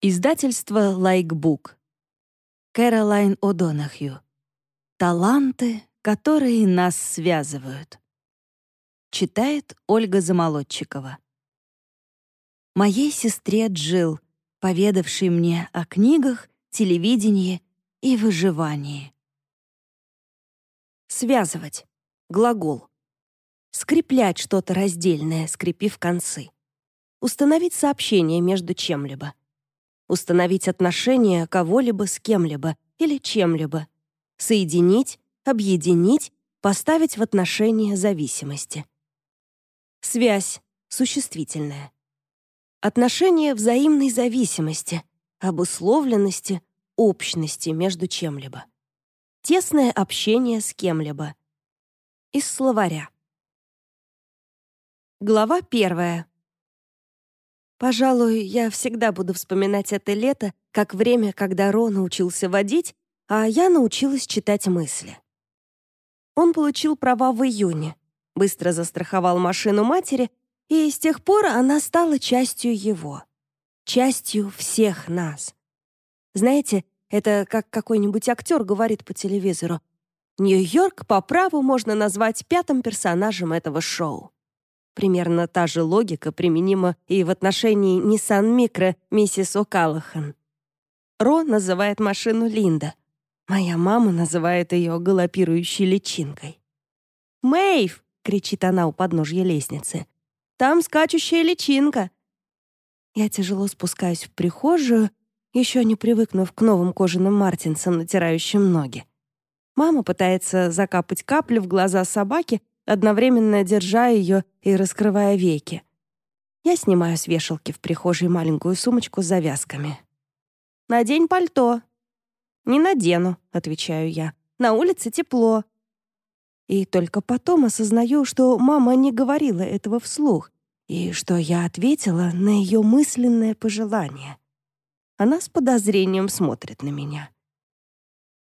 Издательство «Лайкбук». Кэролайн О'Донахью. «Таланты, которые нас связывают». Читает Ольга Замолодчикова. Моей сестре Джил, поведавшей мне о книгах, телевидении и выживании. Связывать. Глагол. Скреплять что-то раздельное, скрепив концы. Установить сообщение между чем-либо установить отношения кого-либо с кем-либо или чем-либо, соединить, объединить, поставить в отношения зависимости. Связь существительная. Отношения взаимной зависимости, обусловленности, общности между чем-либо. Тесное общение с кем-либо. Из словаря. Глава первая. Пожалуй, я всегда буду вспоминать это лето как время, когда Ро научился водить, а я научилась читать мысли. Он получил права в июне, быстро застраховал машину матери, и с тех пор она стала частью его, частью всех нас. Знаете, это как какой-нибудь актер говорит по телевизору. Нью-Йорк по праву можно назвать пятым персонажем этого шоу. Примерно та же логика применима и в отношении Nissan Micro миссис О'Каллахан. Ро называет машину Линда. Моя мама называет ее галопирующей личинкой. «Мэйв!» — кричит она у подножья лестницы. «Там скачущая личинка!» Я тяжело спускаюсь в прихожую, еще не привыкнув к новым кожаным мартинсам, натирающим ноги. Мама пытается закапать капли в глаза собаки, одновременно держа ее и раскрывая веки. Я снимаю с вешалки в прихожей маленькую сумочку с завязками. «Надень пальто». «Не надену», — отвечаю я. «На улице тепло». И только потом осознаю, что мама не говорила этого вслух, и что я ответила на ее мысленное пожелание. Она с подозрением смотрит на меня.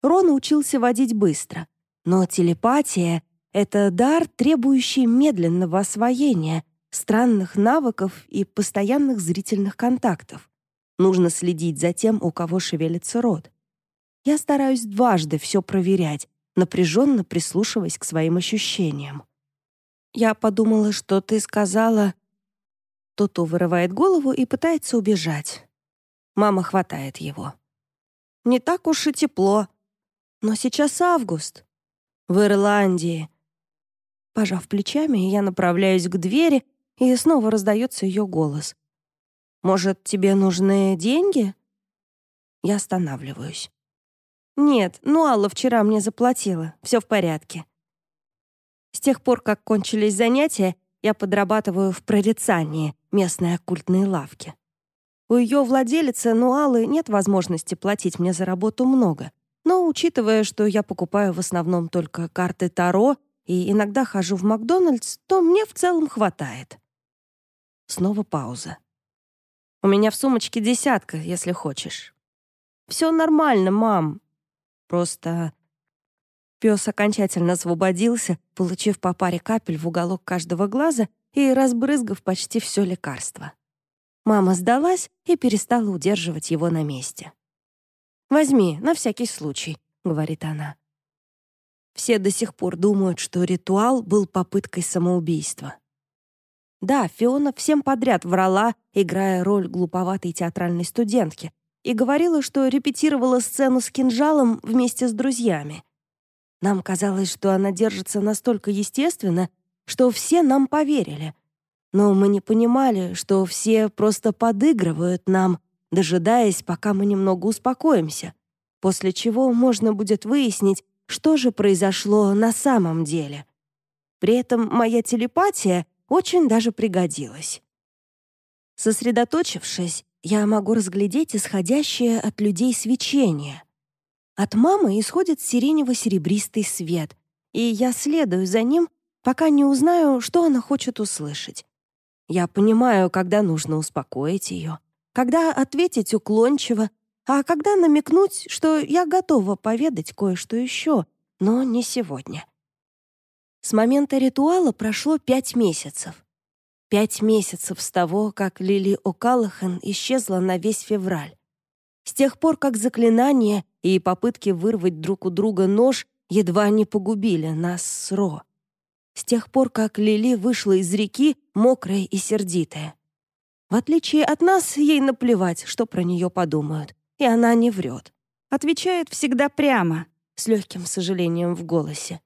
Рон учился водить быстро, но телепатия это дар, требующий медленного освоения, странных навыков и постоянных зрительных контактов. Нужно следить за тем, у кого шевелится рот. Я стараюсь дважды все проверять, напряженно прислушиваясь к своим ощущениям. Я подумала, что ты сказала... Тото вырывает голову и пытается убежать. Мама хватает его. Не так уж и тепло. Но сейчас август. В Ирландии. Пожав плечами, я направляюсь к двери, и снова раздается ее голос. «Может, тебе нужны деньги?» Я останавливаюсь. «Нет, ну Алла вчера мне заплатила. Все в порядке». С тех пор, как кончились занятия, я подрабатываю в прорицании местной оккультной лавки. У ее владелицы Нуалы нет возможности платить мне за работу много. Но, учитывая, что я покупаю в основном только карты Таро и иногда хожу в Макдональдс, то мне в целом хватает. Снова пауза. У меня в сумочке десятка, если хочешь. Все нормально, мам. Просто... Пес окончательно освободился, получив по паре капель в уголок каждого глаза и разбрызгав почти все лекарство. Мама сдалась и перестала удерживать его на месте. «Возьми, на всякий случай», — говорит она. Все до сих пор думают, что ритуал был попыткой самоубийства. Да, Фиона всем подряд врала, играя роль глуповатой театральной студентки, и говорила, что репетировала сцену с кинжалом вместе с друзьями. Нам казалось, что она держится настолько естественно, что все нам поверили. Но мы не понимали, что все просто подыгрывают нам, дожидаясь, пока мы немного успокоимся, после чего можно будет выяснить, что же произошло на самом деле. При этом моя телепатия очень даже пригодилась. Сосредоточившись, я могу разглядеть исходящее от людей свечение. От мамы исходит сиренево-серебристый свет, и я следую за ним, пока не узнаю, что она хочет услышать. Я понимаю, когда нужно успокоить ее, когда ответить уклончиво, а когда намекнуть, что я готова поведать кое-что еще, но не сегодня. С момента ритуала прошло пять месяцев. Пять месяцев с того, как Лили О'Каллахан исчезла на весь февраль. С тех пор, как заклинания и попытки вырвать друг у друга нож едва не погубили нас с Ро. С тех пор, как Лили вышла из реки, мокрая и сердитая. В отличие от нас, ей наплевать, что про нее подумают. И она не врет. Отвечает всегда прямо, с легким сожалением в голосе.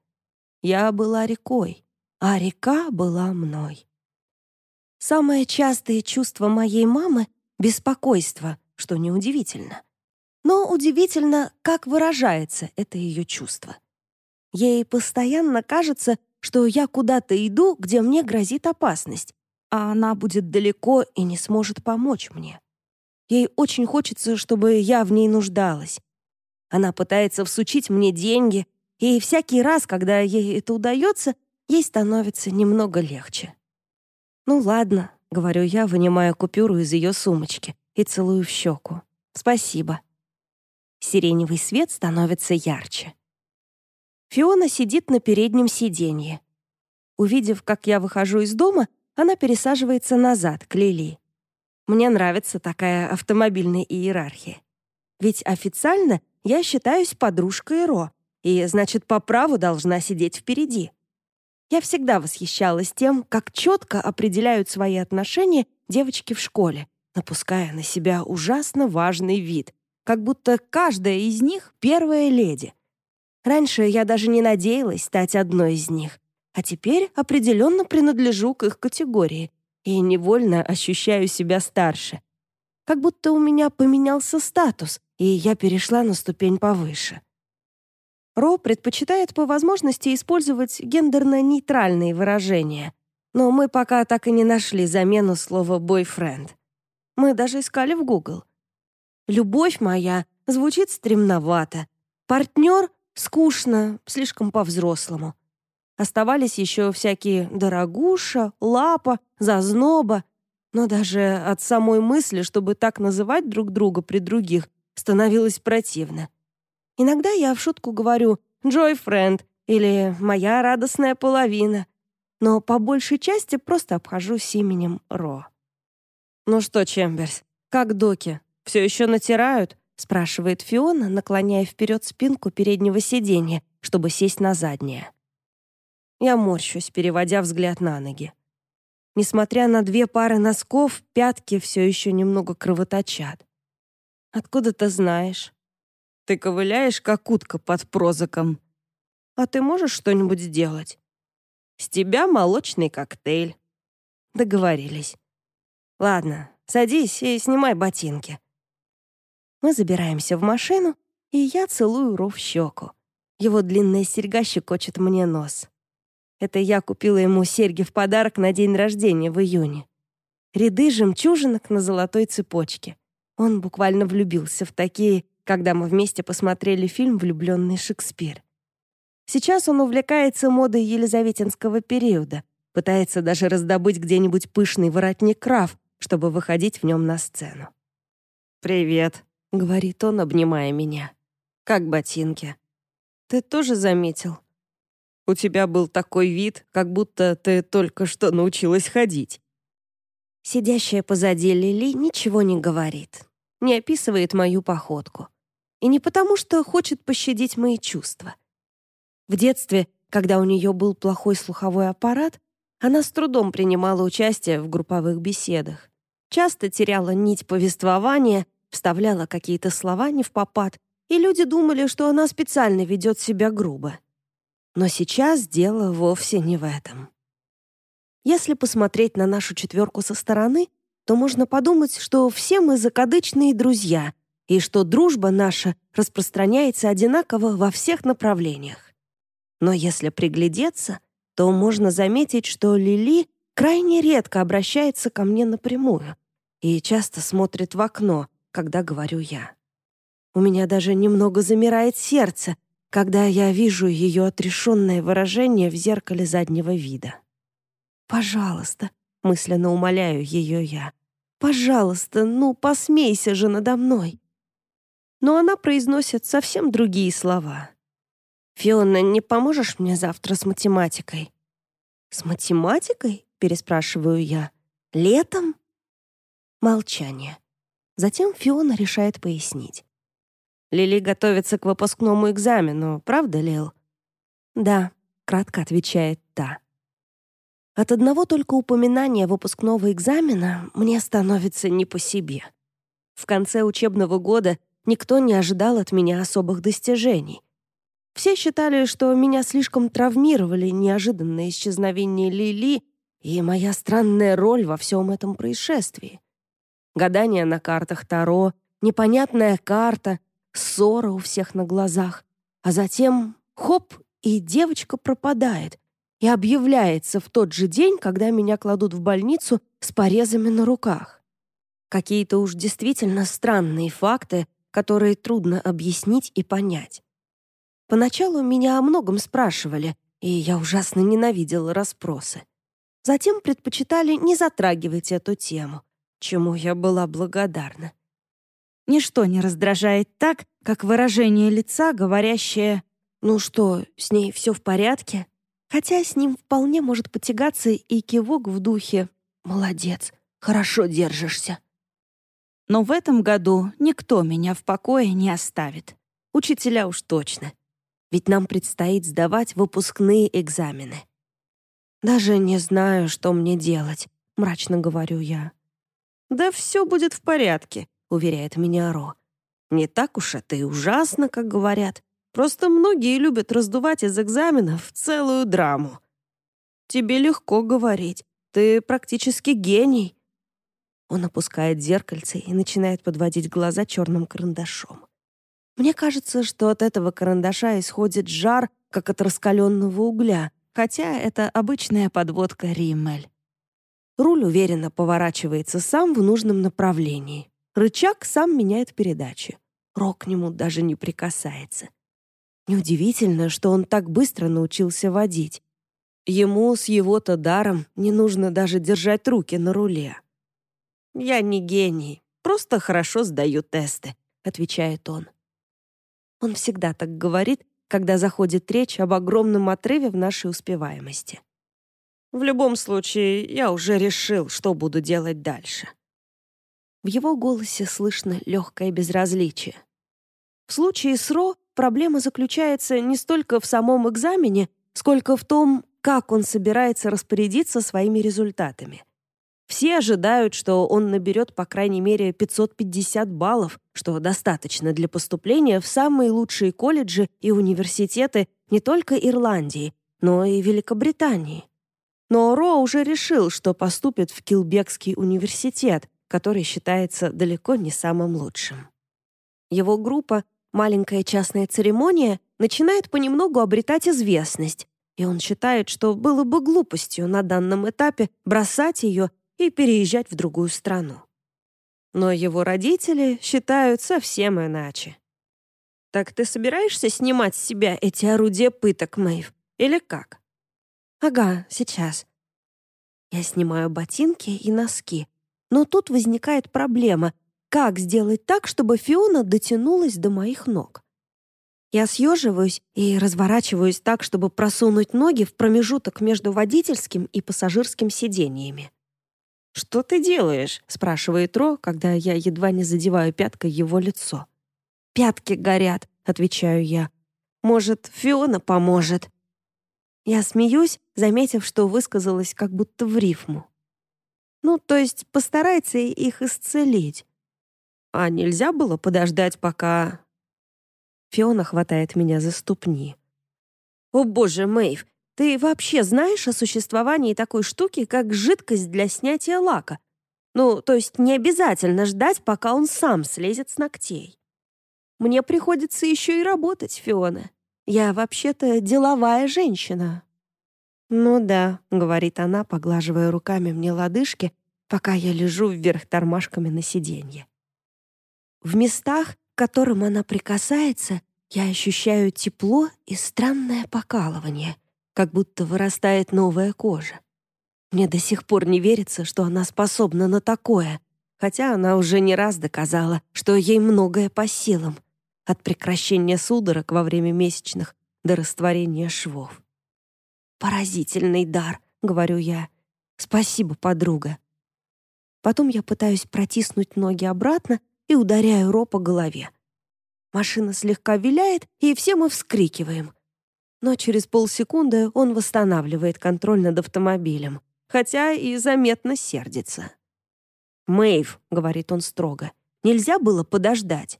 Я была рекой, а река была мной. Самое частое чувство моей мамы — беспокойство, что неудивительно. Но удивительно, как выражается это ее чувство. Ей постоянно кажется, что я куда-то иду, где мне грозит опасность, а она будет далеко и не сможет помочь мне. Ей очень хочется, чтобы я в ней нуждалась. Она пытается всучить мне деньги, и всякий раз, когда ей это удается, ей становится немного легче. «Ну ладно», — говорю я, вынимая купюру из ее сумочки и целую в щеку. «Спасибо». Сиреневый свет становится ярче. Фиона сидит на переднем сиденье. Увидев, как я выхожу из дома, она пересаживается назад, к Лили. Мне нравится такая автомобильная иерархия. Ведь официально я считаюсь подружкой Ро, и, значит, по праву должна сидеть впереди. Я всегда восхищалась тем, как четко определяют свои отношения девочки в школе, напуская на себя ужасно важный вид, как будто каждая из них — первая леди. Раньше я даже не надеялась стать одной из них, а теперь определенно принадлежу к их категории и невольно ощущаю себя старше. Как будто у меня поменялся статус, и я перешла на ступень повыше. Ро предпочитает по возможности использовать гендерно-нейтральные выражения, но мы пока так и не нашли замену слова «бойфренд». Мы даже искали в Google. «Любовь моя» звучит стремновато. «Партнер» — скучно, слишком по-взрослому. Оставались еще всякие «дорогуша», «лапа», «зазноба». Но даже от самой мысли, чтобы так называть друг друга при других, становилось противно. Иногда я в шутку говорю «Джой Френд» или «Моя радостная половина», но по большей части просто обхожусь именем Ро. «Ну что, Чемберс, как доки? Все еще натирают?» — спрашивает Фиона, наклоняя вперед спинку переднего сиденья, чтобы сесть на заднее. Я морщусь, переводя взгляд на ноги. Несмотря на две пары носков, пятки все еще немного кровоточат. «Откуда ты знаешь?» Ты ковыляешь, как утка под прозаком. А ты можешь что-нибудь сделать? С тебя молочный коктейль. Договорились. Ладно, садись и снимай ботинки. Мы забираемся в машину, и я целую Ро в щеку. Его длинная серьга щекочет мне нос. Это я купила ему серьги в подарок на день рождения в июне. Ряды жемчужинок на золотой цепочке. Он буквально влюбился в такие когда мы вместе посмотрели фильм «Влюбленный Шекспир». Сейчас он увлекается модой елизаветинского периода, пытается даже раздобыть где-нибудь пышный воротник крав, чтобы выходить в нем на сцену. «Привет», — говорит он, обнимая меня. «Как ботинки?» «Ты тоже заметил?» «У тебя был такой вид, как будто ты только что научилась ходить». Сидящая позади Лили ничего не говорит, не описывает мою походку. И не потому, что хочет пощадить мои чувства. В детстве, когда у нее был плохой слуховой аппарат, она с трудом принимала участие в групповых беседах. Часто теряла нить повествования, вставляла какие-то слова не в попад, и люди думали, что она специально ведет себя грубо. Но сейчас дело вовсе не в этом. Если посмотреть на нашу четверку со стороны, то можно подумать, что все мы закадычные друзья, и что дружба наша распространяется одинаково во всех направлениях. Но если приглядеться, то можно заметить, что Лили крайне редко обращается ко мне напрямую и часто смотрит в окно, когда говорю я. У меня даже немного замирает сердце, когда я вижу ее отрешенное выражение в зеркале заднего вида. «Пожалуйста», — мысленно умоляю ее я, «пожалуйста, ну, посмейся же надо мной но она произносит совсем другие слова. «Фиона, не поможешь мне завтра с математикой?» «С математикой?» — переспрашиваю я. «Летом?» Молчание. Затем Фиона решает пояснить. «Лили готовится к выпускному экзамену, правда, Лил?» «Да», — кратко отвечает та. От одного только упоминания выпускного экзамена мне становится не по себе. В конце учебного года никто не ожидал от меня особых достижений. Все считали, что меня слишком травмировали неожиданное исчезновение Лили и моя странная роль во всем этом происшествии. Гадание на картах Таро, непонятная карта, ссора у всех на глазах, а затем — хоп, и девочка пропадает и объявляется в тот же день, когда меня кладут в больницу с порезами на руках. Какие-то уж действительно странные факты, которые трудно объяснить и понять. Поначалу меня о многом спрашивали, и я ужасно ненавидела расспросы. Затем предпочитали не затрагивать эту тему, чему я была благодарна. Ничто не раздражает так, как выражение лица, говорящее «Ну что, с ней все в порядке?» Хотя с ним вполне может потягаться и кивок в духе «Молодец, хорошо держишься». Но в этом году никто меня в покое не оставит. Учителя уж точно. Ведь нам предстоит сдавать выпускные экзамены. «Даже не знаю, что мне делать», — мрачно говорю я. «Да все будет в порядке», — уверяет меня Ро. «Не так уж это и ужасно, как говорят. Просто многие любят раздувать из экзаменов целую драму. Тебе легко говорить. Ты практически гений. Он опускает зеркальце и начинает подводить глаза черным карандашом. Мне кажется, что от этого карандаша исходит жар, как от раскаленного угля, хотя это обычная подводка Риммель. Руль уверенно поворачивается сам в нужном направлении. Рычаг сам меняет передачи. Рок к нему даже не прикасается. Неудивительно, что он так быстро научился водить. Ему с его-то даром не нужно даже держать руки на руле. «Я не гений, просто хорошо сдаю тесты», — отвечает он. Он всегда так говорит, когда заходит речь об огромном отрыве в нашей успеваемости. В любом случае, я уже решил, что буду делать дальше. В его голосе слышно легкое безразличие. В случае с Ро проблема заключается не столько в самом экзамене, сколько в том, как он собирается распорядиться своими результатами. Все ожидают, что он наберет по крайней мере 550 баллов, что достаточно для поступления в самые лучшие колледжи и университеты не только Ирландии, но и Великобритании. Но Ро уже решил, что поступит в Килбекский университет, который считается далеко не самым лучшим. Его группа Маленькая частная церемония начинает понемногу обретать известность, и он считает, что было бы глупостью на данном этапе бросать ее и переезжать в другую страну. Но его родители считают совсем иначе. «Так ты собираешься снимать с себя эти орудия пыток, Мэйв, или как?» «Ага, сейчас». Я снимаю ботинки и носки, но тут возникает проблема — как сделать так, чтобы Фиона дотянулась до моих ног. Я съеживаюсь и разворачиваюсь так, чтобы просунуть ноги в промежуток между водительским и пассажирским сидениями. «Что ты делаешь?» — спрашивает Ро, когда я едва не задеваю пяткой его лицо. «Пятки горят», — отвечаю я. «Может, Фиона поможет?» Я смеюсь, заметив, что высказалась как будто в рифму. Ну, то есть постарается их исцелить. А нельзя было подождать, пока...» Фиона хватает меня за ступни. «О боже, Мэйв, ты вообще знаешь о существовании такой штуки, как жидкость для снятия лака? Ну, то есть не обязательно ждать, пока он сам слезет с ногтей. Мне приходится еще и работать, Фиона. Я вообще-то деловая женщина». «Ну да», — говорит она, поглаживая руками мне лодыжки, пока я лежу вверх тормашками на сиденье. В местах, к которым она прикасается, я ощущаю тепло и странное покалывание, как будто вырастает новая кожа. Мне до сих пор не верится, что она способна на такое, хотя она уже не раз доказала, что ей многое по силам, от прекращения судорог во время месячных до растворения швов. «Поразительный дар», — говорю я. «Спасибо, подруга». Потом я пытаюсь протиснуть ноги обратно и ударяю Ро по голове. Машина слегка виляет, и все мы вскрикиваем. Но через полсекунды он восстанавливает контроль над автомобилем, хотя и заметно сердится. «Мэйв», — говорит он строго, — «нельзя было подождать».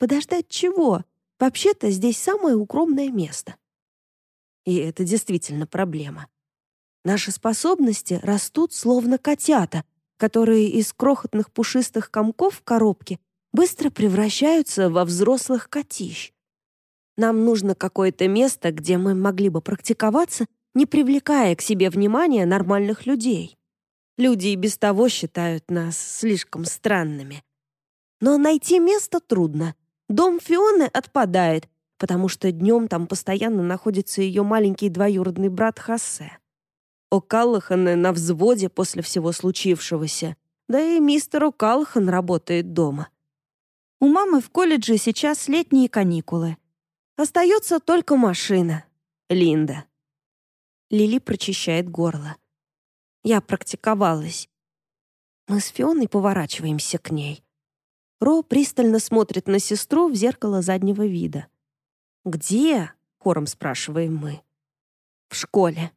«Подождать чего? Вообще-то здесь самое укромное место». И это действительно проблема. Наши способности растут словно котята, которые из крохотных пушистых комков в коробке быстро превращаются во взрослых котищ. Нам нужно какое-то место, где мы могли бы практиковаться, не привлекая к себе внимания нормальных людей. Люди и без того считают нас слишком странными. Но найти место трудно. Дом Фионы отпадает, потому что днем там постоянно находится ее маленький двоюродный брат Хассе. О'Каллаханы на взводе после всего случившегося, да и мистер О'Каллахан работает дома. У мамы в колледже сейчас летние каникулы. Остается только машина. Линда. Лили прочищает горло. Я практиковалась. Мы с Фионой поворачиваемся к ней. Ро пристально смотрит на сестру в зеркало заднего вида. «Где?» — хором спрашиваем мы. «В школе»,